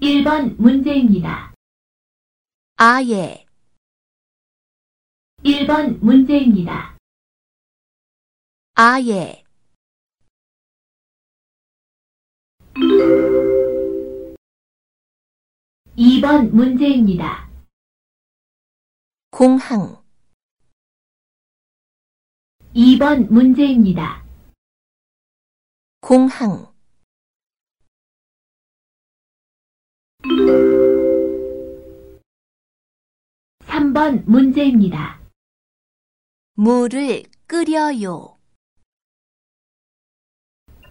1번 문제입니다. 아예, 1번 문제입니다. 아예, 2번 문제입니다. 공항, 2번 문제입니다. 공항, 3번 문제입니다. 물을 끓여요.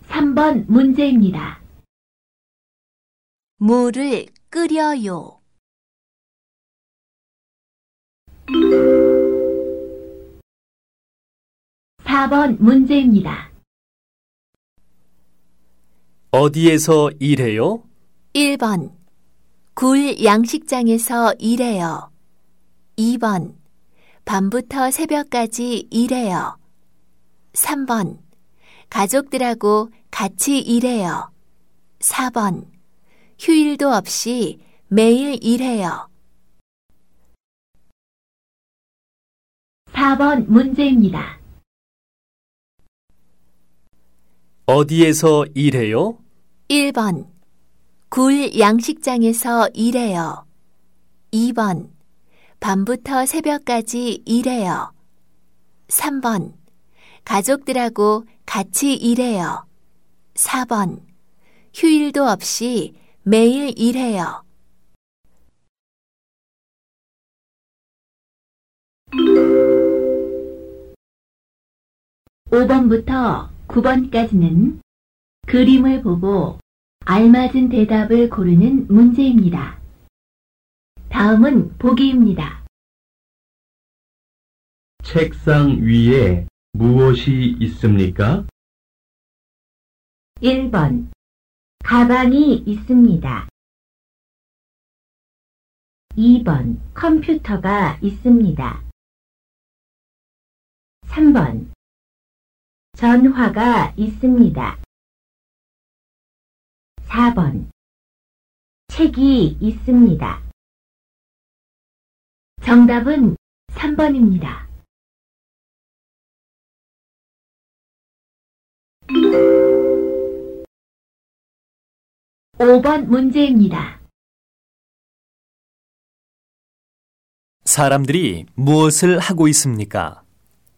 3번 문제입니다. 물을 끓여요. 4번 문제입니다. 어디에서 일해요? 1번. 굴 양식장에서 일해요. 2번. 밤부터 새벽까지 일해요. 3번. 가족들하고 같이 일해요. 4번. 휴일도 없이 매일 일해요. 4번 문제입니다. 어디에서 일해요? 1번. 굴 양식장에서 일해요. 2번. 밤부터 새벽까지 일해요. 3번. 가족들하고 같이 일해요. 4번. 휴일도 없이 매일 일해요. 5번부터 9번까지는 그림을 보고 알맞은 대답을 고르는 문제입니다. 다음은 보기입니다. 책상 위에 무엇이 있습니까? 1번 가방이 있습니다. 2번 컴퓨터가 있습니다. 3번 전화가 있습니다. 4번 책이 있습니다. 정답은 3번입니다. 5번 문제입니다. 사람들이 무엇을 하고 있습니까?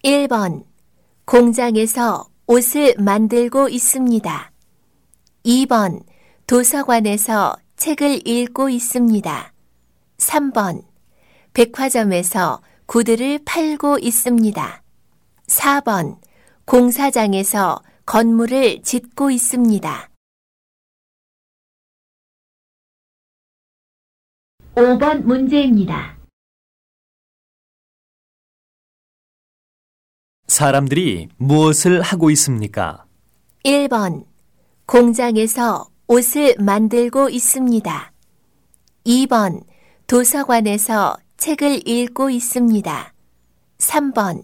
1번. 공장에서 옷을 만들고 있습니다. 2번. 도서관에서 책을 읽고 있습니다. 3번. 백화점에서 구두를 팔고 있습니다. 4번. 공사장에서 건물을 짓고 있습니다. 5번 문제입니다. 사람들이 무엇을 하고 있습니까? 1번. 공장에서 옷을 만들고 있습니다. 2번. 도서관에서 책을 읽고 있습니다. 3번.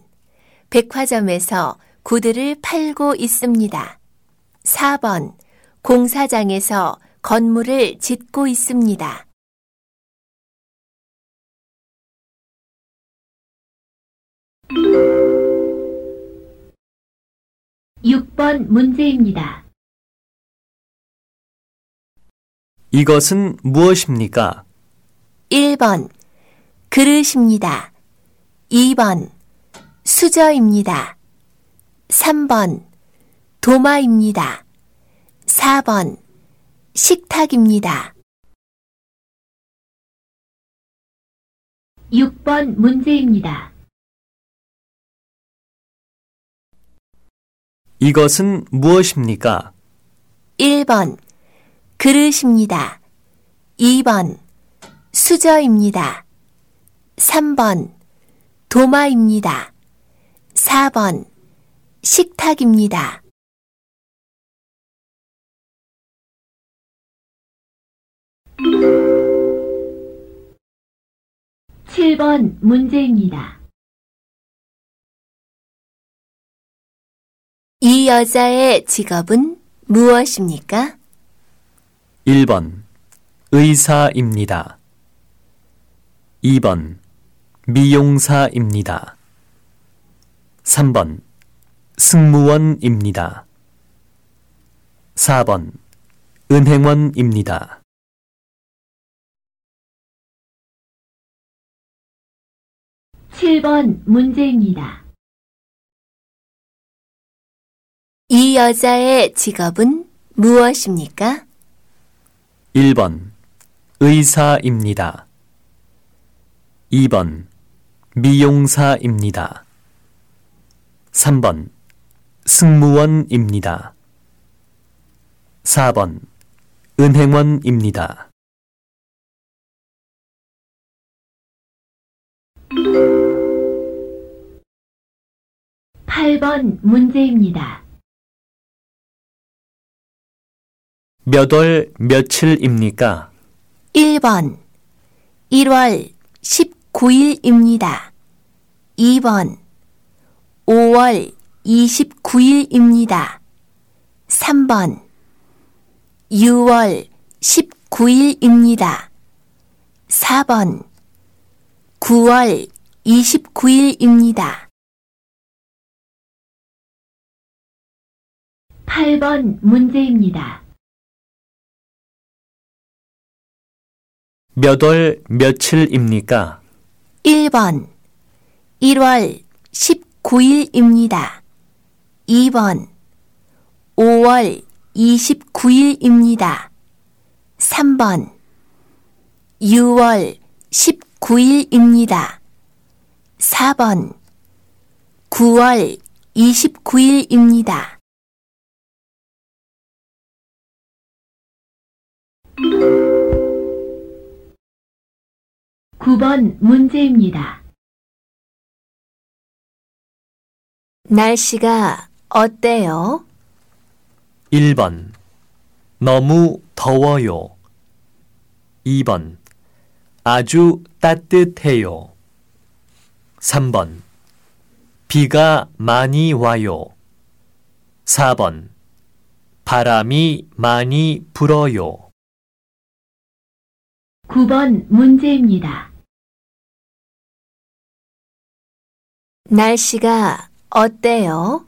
백화점에서 구두를 팔고 있습니다. 4번. 공사장에서 건물을 짓고 있습니다. 6번 문제입니다. 이것은 무엇입니까? 1번. 그릇입니다. 2번. 수저입니다. 3번. 도마입니다. 4번. 식탁입니다. 6번 문제입니다. 이것은 무엇입니까? 1번 그릇입니다. 2번 수저입니다. 3번 도마입니다. 4번 식탁입니다. 칠번 문제입니다. 이 여자의 직업은 무엇입니까? 1번 의사입니다. 2번 미용사입니다. 3번 승무원입니다. 4번 은행원입니다. 칠 번 문제입니다. 이 여자의 직업은 무엇입니까? 1번 의사입니다. 2번 미용사입니다. 3번 승무원입니다. 4번 은행원입니다. 팔번 문제입니다. 몇 월 며칠입니까? 1번 1월 19일입니다. 2번 5월 29일입니다. 3번 6월 19일입니다. 4번 9월 29일입니다. 팔번 문제입니다. 몇 월 며칠입니까? 1번 1월 19일입니다. 2번 5월 29일입니다. 3번 6월 19일입니다. 4번 9월 29일입니다. 구번 문제입니다. 날씨가 어때요? 1번 너무 더워요. 2번 아주 따뜻해요. 3번 비가 많이 와요. 4번 바람이 많이 불어요. 구번 문제입니다. 날씨가 어때요?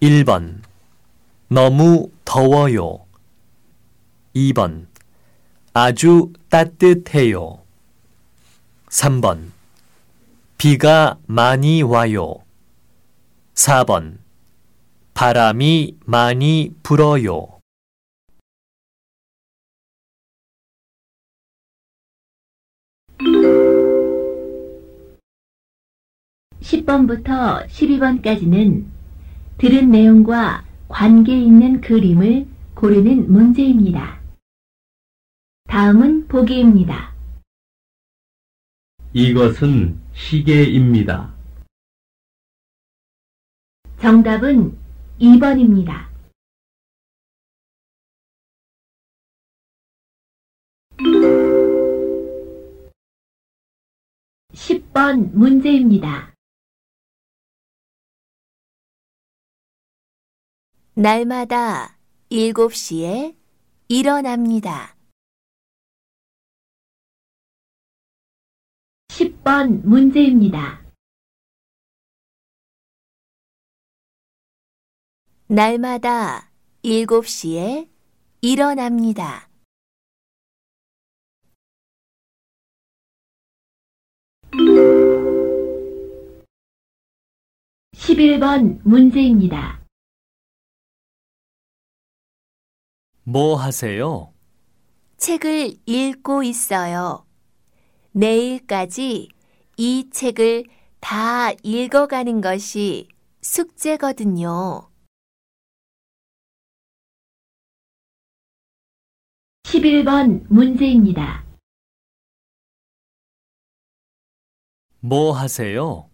1번 너무 더워요. 2번 아주 따뜻해요. 3번 비가 많이 와요. 4번 바람이 많이 불어요. 십 번부터 십이 번까지는 들은 내용과 관계 있는 그림을 고르는 문제입니다. 다음은 보기입니다. 이것은 시계입니다. 정답은 2번입니다. 십번 문제입니다. 날마다 7시에 일어납니다. 10번 문제입니다. 날마다 7시에 일어납니다. 11번 문제입니다. 뭐 하세요? 책을 읽고 있어요. 내일까지 이 책을 다 읽어가는 것이 숙제거든요. 11번 문제입니다. 뭐 하세요?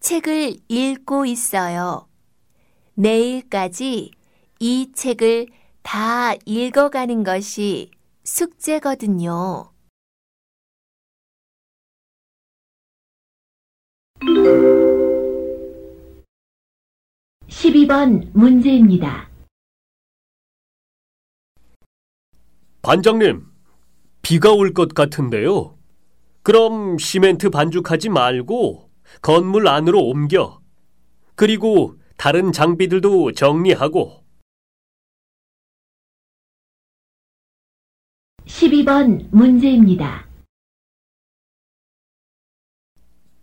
책을 읽고 있어요. 내일까지 이 책을 다 읽어가는 것이 숙제거든요. 12번 문제입니다. 반장님, 비가 올 것 같은데요. 그럼 시멘트 반죽하지 말고 건물 안으로 옮겨. 그리고 다른 장비들도 정리하고 12번 문제입니다.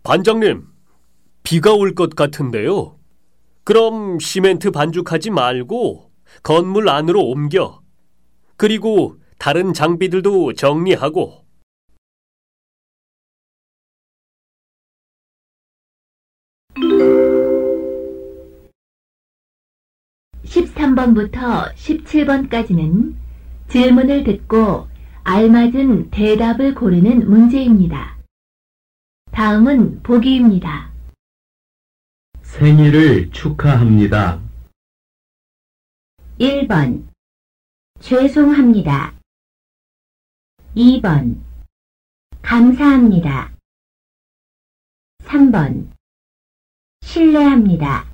반장님, 비가 올 것 같은데요. 그럼 시멘트 반죽하지 말고 건물 안으로 옮겨. 그리고 다른 장비들도 정리하고 13번부터 17번까지는 질문을 듣고 알맞은 대답을 고르는 문제입니다. 다음은 보기입니다. 생일을 축하합니다. 1번 죄송합니다. 2번 감사합니다. 3번 신뢰합니다.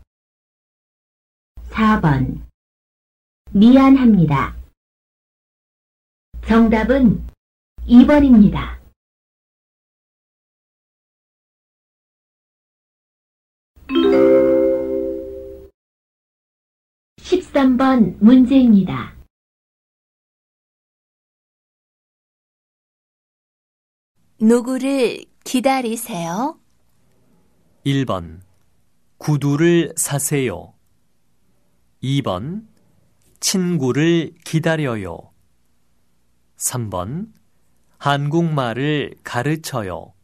4번 미안합니다. 정답은 2번입니다. 13번 문제입니다. 누구를 기다리세요? 1번 구두를 사세요. 2번 친구를 기다려요. 3번 한국말을 가르쳐요.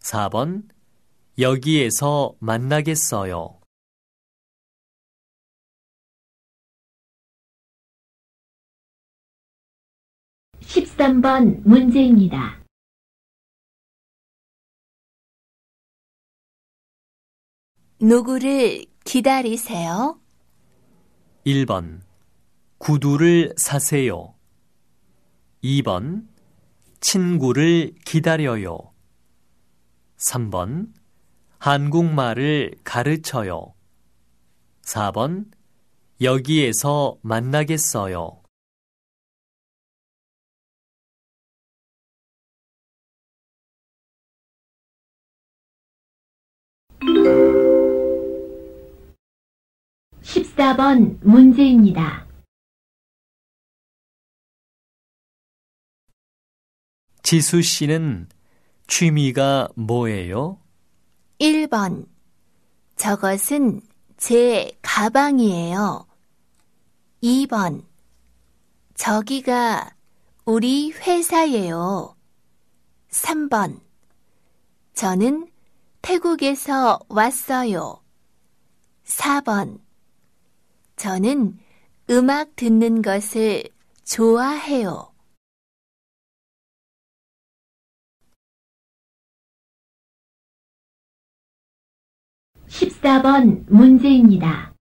4번 여기에서 만나겠어요. 13번 문제입니다. 누구를 기다리세요? 1번 구두를 사세요. 2번 친구를 기다려요. 3번 한국말을 가르쳐요. 4번 여기에서 만나겠어요. 14번 문제입니다. 지수 씨는 취미가 뭐예요? 1번. 저것은 제 가방이에요. 2번. 저기가 우리 회사예요. 3번. 저는 태국에서 왔어요. 4번. 저는 음악 듣는 것을 좋아해요. 14번 문제입니다.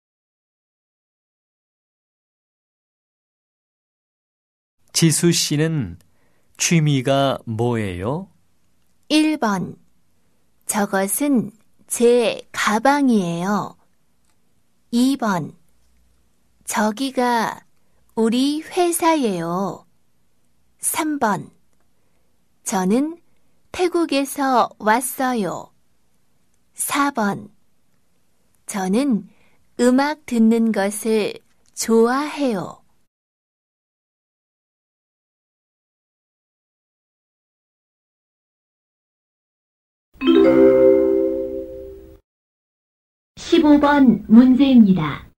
지수 씨는 취미가 뭐예요? 1번. 저것은 제 가방이에요. 2번. 저기가 우리 회사예요. 3번. 저는 태국에서 왔어요. 4번. 저는 음악 듣는 것을 좋아해요. 15번 문제입니다.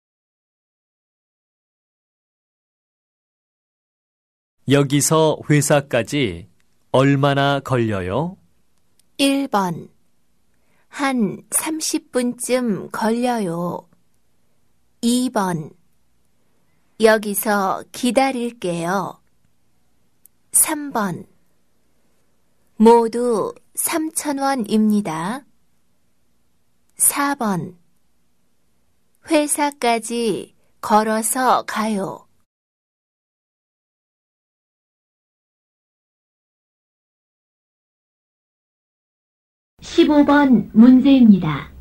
여기서 회사까지 얼마나 걸려요? 1번. 한 30분쯤 걸려요. 2번. 여기서 기다릴게요. 3번 모두 3,000원입니다. 4번 회사까지 걸어서 가요. 15번 문제입니다.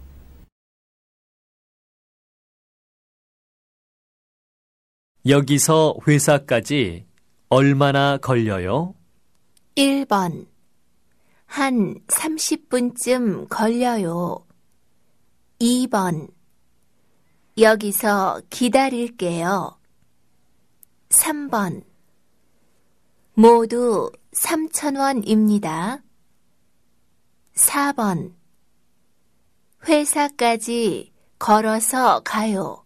여기서 회사까지 얼마나 걸려요? 1번 한 30분쯤 걸려요. 2번 여기서 기다릴게요. 3번 모두 3,000원입니다. 4번 회사까지 걸어서 가요.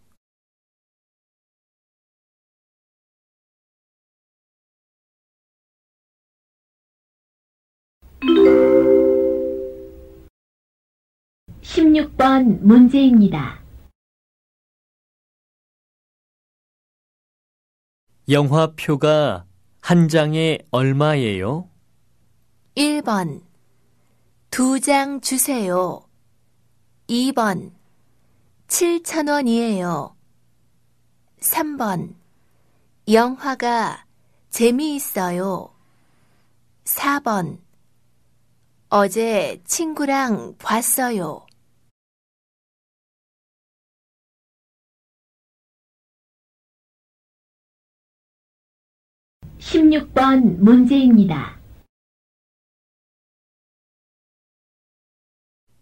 16번 문제입니다. 영화표가 한 장에 얼마예요? 1번 두 장 주세요. 2번 7,000원이에요. 3번 영화가 재미있어요. 4번 어제 친구랑 봤어요. 16번 문제입니다.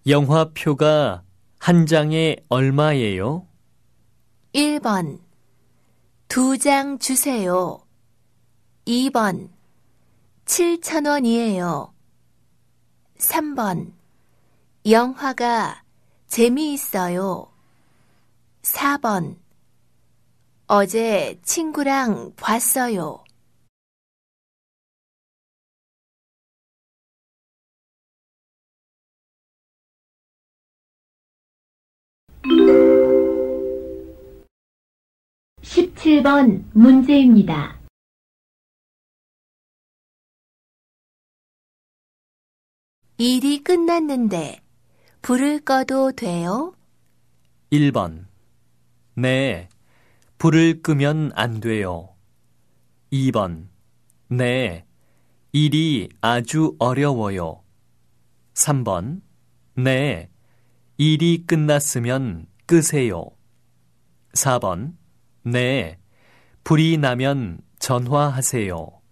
영화표가 한 장에 얼마예요? 1번 두 장 주세요. 2번 7,000원이에요. 3번 영화가 재미있어요. 4번 어제 친구랑 봤어요. 17번 문제입니다. 일이 끝났는데 불을 꺼도 돼요? 1번. 네. 불을 끄면 안 돼요. 2번. 네. 일이 아주 어려워요. 3번. 네. 일이 끝났으면 끄세요. 4번. 네. 불이 나면 전화하세요.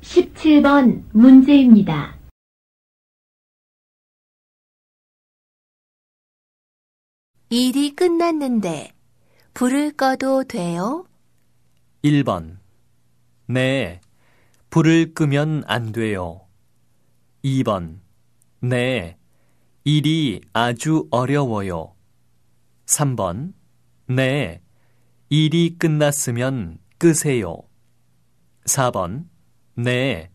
17번 문제입니다. 일이 끝났는데 불을 꺼도 돼요? 1번. 네. 불을 끄면 안 돼요. 2번. 네. 일이 아주 어려워요. 3번. 네. 일이 끝났으면 끄세요. 4번. 네.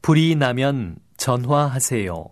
불이 나면 전화하세요.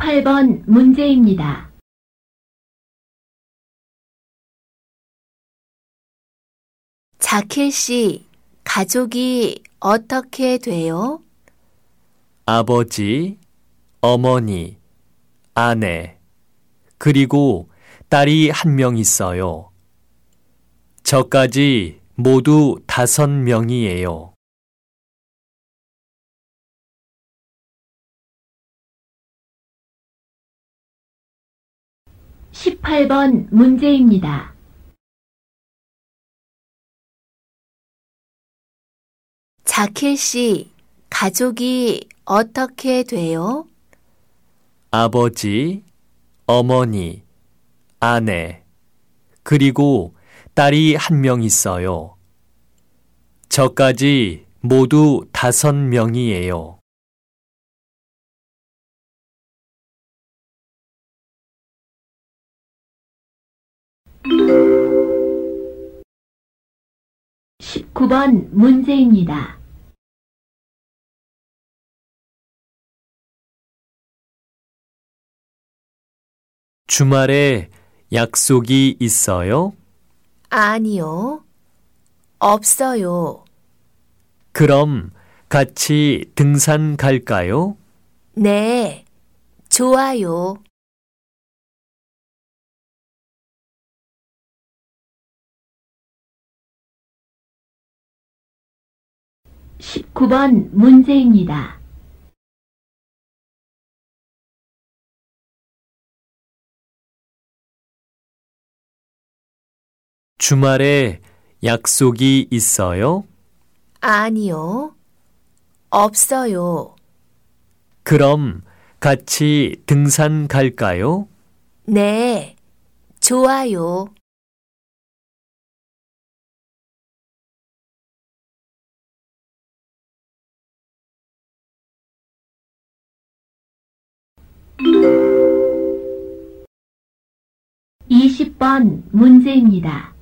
십팔 번 문제입니다. 자켓 씨, 가족이 어떻게 돼요? 아버지, 어머니, 아내, 그리고 딸이 한 명 있어요. 저까지 모두 다섯 명이에요. 18번 문제입니다. 자킬 씨, 가족이 어떻게 돼요? 아버지, 어머니, 아내, 그리고 딸이 한 명 있어요. 저까지 모두 다섯 명이에요. 십구 번 문제입니다. 주말에 약속이 있어요? 아니요. 없어요. 그럼 같이 등산 갈까요? 네. 좋아요. 십구 번 문제입니다. 주말에 약속이 있어요? 아니요. 없어요. 그럼 같이 등산 갈까요? 네. 좋아요. 이십 번 문제입니다.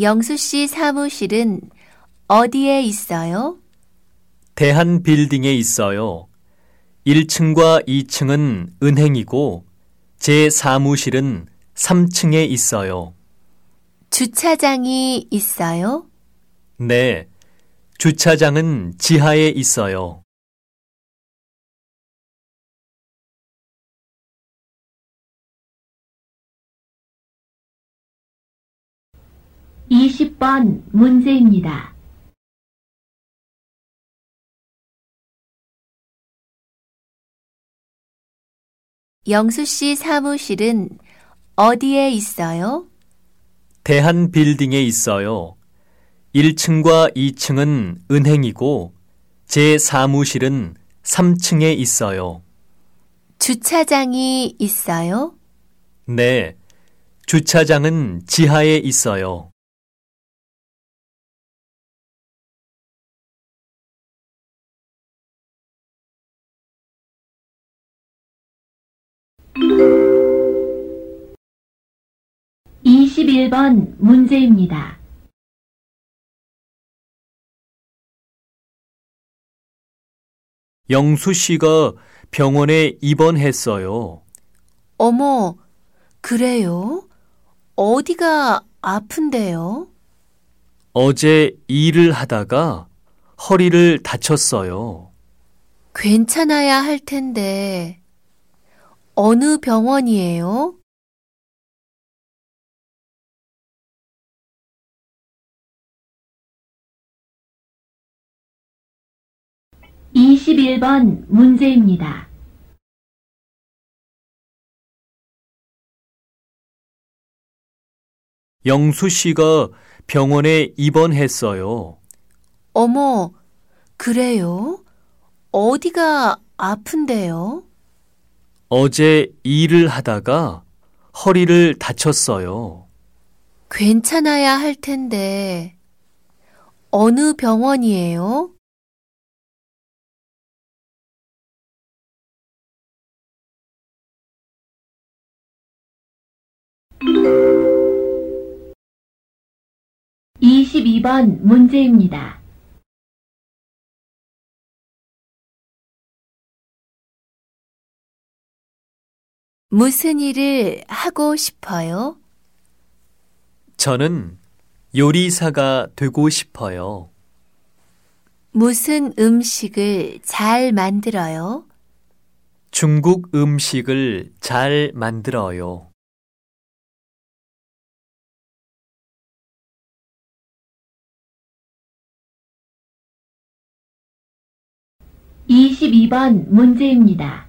영수 씨 사무실은 어디에 있어요? 대한 빌딩에 있어요. 1층과 2층은 은행이고 제 사무실은 3층에 있어요. 주차장이 있어요? 네. 주차장은 지하에 있어요. 이십 번 문제입니다. 영수 씨 사무실은 어디에 있어요? 대한 빌딩에 있어요. 1층과 2층은 은행이고 제 사무실은 3층에 있어요. 주차장이 있어요? 네. 주차장은 지하에 있어요. 이십일 번 문제입니다. 영수 씨가 병원에 입원했어요. 어머, 그래요? 어디가 아픈데요? 어제 일을 하다가 허리를 다쳤어요. 괜찮아야 할 텐데. 어느 병원이에요? 이십일 번 문제입니다. 영수 씨가 병원에 입원했어요. 어머, 그래요? 어디가 아픈데요? 어제 일을 하다가 허리를 다쳤어요. 괜찮아야 할 텐데. 어느 병원이에요? 이십이 번 문제입니다. 무슨 일을 하고 싶어요? 저는 요리사가 되고 싶어요. 무슨 음식을 잘 만들어요? 중국 음식을 잘 만들어요. 이십이 번 문제입니다.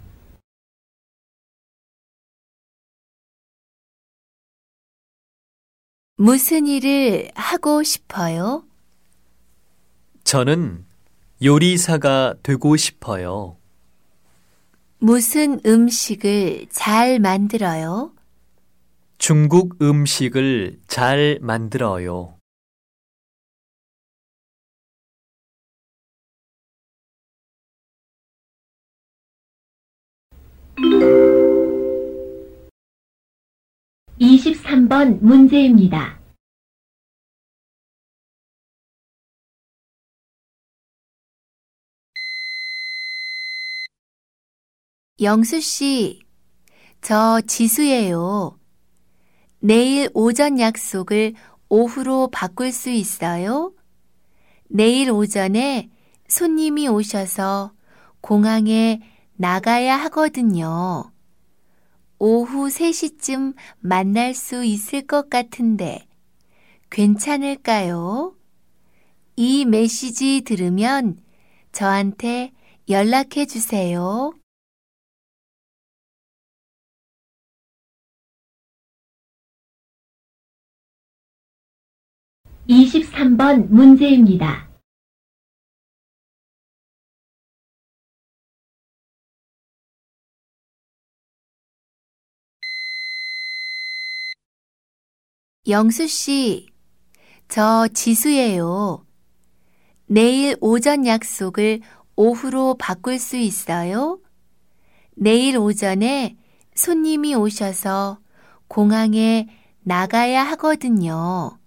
무슨 일을 하고 싶어요? 저는 요리사가 되고 싶어요. 무슨 음식을 잘 만들어요? 중국 음식을 잘 만들어요. 이십삼 번 문제입니다. 영수 씨, 저 지수예요. 내일 오전 약속을 오후로 바꿀 수 있어요? 내일 오전에 손님이 오셔서 공항에 나가야 하거든요. 오후 3시쯤 만날 수 있을 것 같은데 괜찮을까요? 이 메시지 들으면 저한테 연락해 주세요. 이십삼 번 문제입니다. 영수 씨, 저 지수예요. 내일 오전 약속을 오후로 바꿀 수 있어요? 내일 오전에 손님이 오셔서 공항에 나가야 하거든요.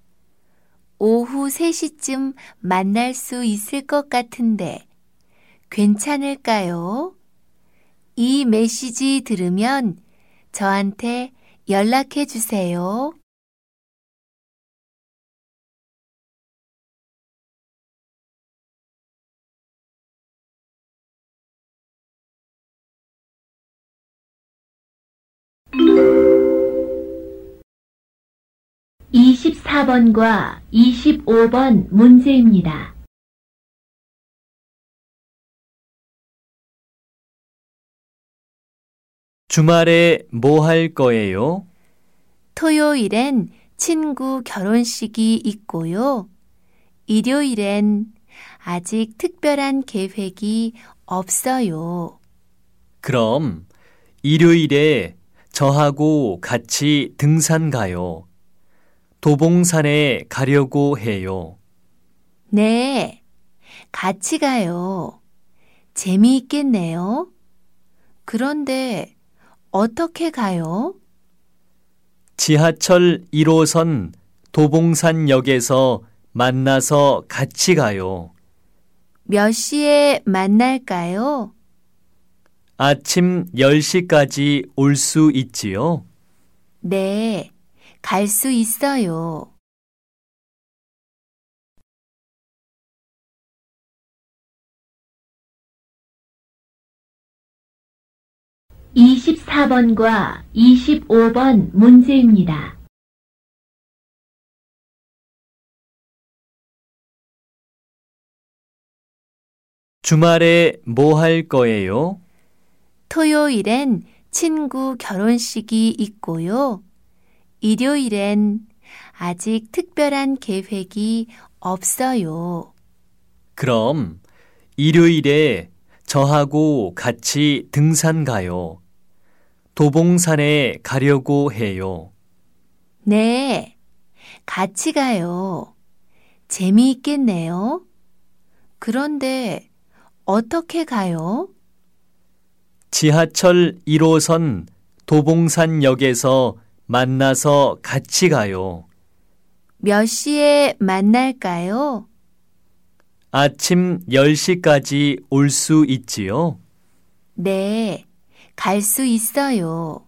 오후 3시쯤 만날 수 있을 것 같은데 괜찮을까요? 이 메시지 들으면 저한테 연락해 주세요. 이십사 번과 이십오 번 문제입니다. 주말에 뭐 할 거예요? 토요일엔 친구 결혼식이 있고요. 일요일엔 아직 특별한 계획이 없어요. 그럼 일요일에 저하고 같이 등산 가요. 도봉산에 가려고 해요. 네, 같이 가요. 재미있겠네요. 그런데 어떻게 가요? 지하철 1호선 도봉산역에서 만나서 같이 가요. 몇 시에 만날까요? 아침 10시까지 올 수 있지요? 네, 갈 수 있어요. 이십사 번과 이십오 번 문제입니다. 주말에 뭐 할 거예요? 토요일엔 친구 결혼식이 있고요. 일요일엔 아직 특별한 계획이 없어요. 그럼 일요일에 저하고 같이 등산 가요. 도봉산에 가려고 해요. 네, 같이 가요. 재미있겠네요. 그런데 어떻게 가요? 지하철 1호선 도봉산역에서 만나서 같이 가요. 몇 시에 만날까요? 아침 10시까지 올 수 있지요? 네, 갈 수 있어요.